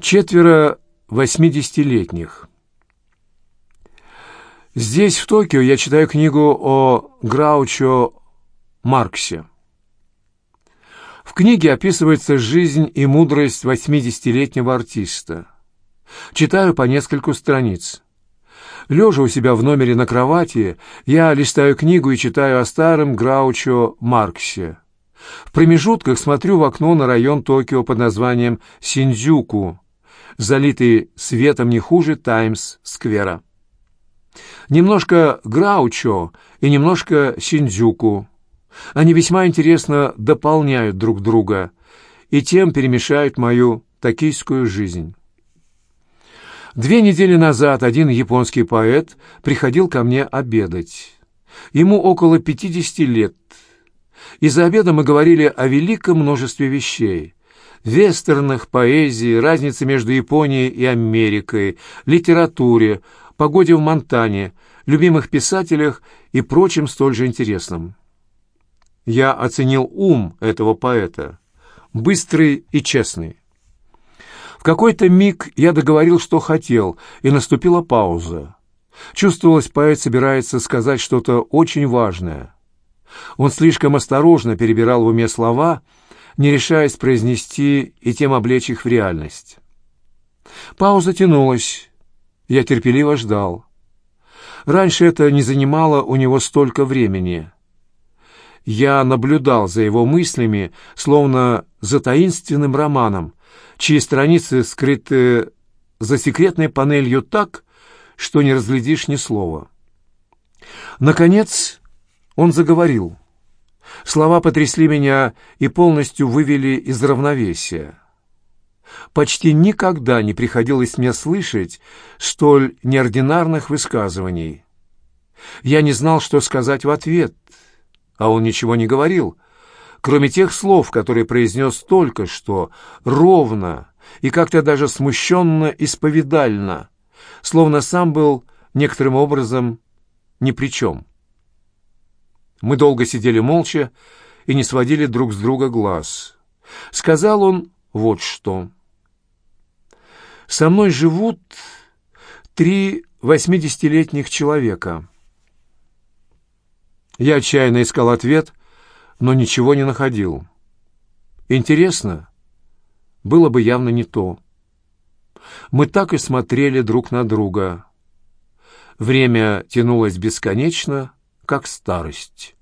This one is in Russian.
Четверо восьмидесятилетних. Здесь, в Токио, я читаю книгу о Граучо Марксе. В книге описывается жизнь и мудрость восьмидесятилетнего артиста. Читаю по нескольку страниц. Лежа у себя в номере на кровати, я листаю книгу и читаю о старом Граучо Марксе. В промежутках смотрю в окно на район Токио под названием Синдзюку, залитый светом не хуже Таймс-сквера. Немножко Граучо и немножко Синдзюку. Они весьма интересно дополняют друг друга и тем перемешают мою токийскую жизнь. Две недели назад один японский поэт приходил ко мне обедать. Ему около 50 лет. И за обедом мы говорили о великом множестве вещей. Вестернах, поэзии, разнице между Японией и Америкой, литературе, погоде в Монтане, любимых писателях и прочим столь же интересным. Я оценил ум этого поэта, быстрый и честный. В какой-то миг я договорил, что хотел, и наступила пауза. Чувствовалось, поэт собирается сказать что-то очень важное. Он слишком осторожно перебирал в уме слова, не решаясь произнести и тем облечь их в реальность. Пауза тянулась. Я терпеливо ждал. Раньше это не занимало у него столько времени. Я наблюдал за его мыслями, словно за таинственным романом, чьи страницы скрыты за секретной панелью так, что не разглядишь ни слова. Наконец он заговорил. Слова потрясли меня и полностью вывели из равновесия. Почти никогда не приходилось мне слышать столь неординарных высказываний. Я не знал, что сказать в ответ, а он ничего не говорил — кроме тех слов, которые произнес только что, ровно и как-то даже смущенно-исповедально, словно сам был некоторым образом ни при чем. Мы долго сидели молча и не сводили друг с друга глаз. Сказал он вот что. «Со мной живут три восьмидесятилетних человека». Я отчаянно искал ответ, но ничего не находил. Интересно, было бы явно не то. Мы так и смотрели друг на друга. Время тянулось бесконечно, как старость.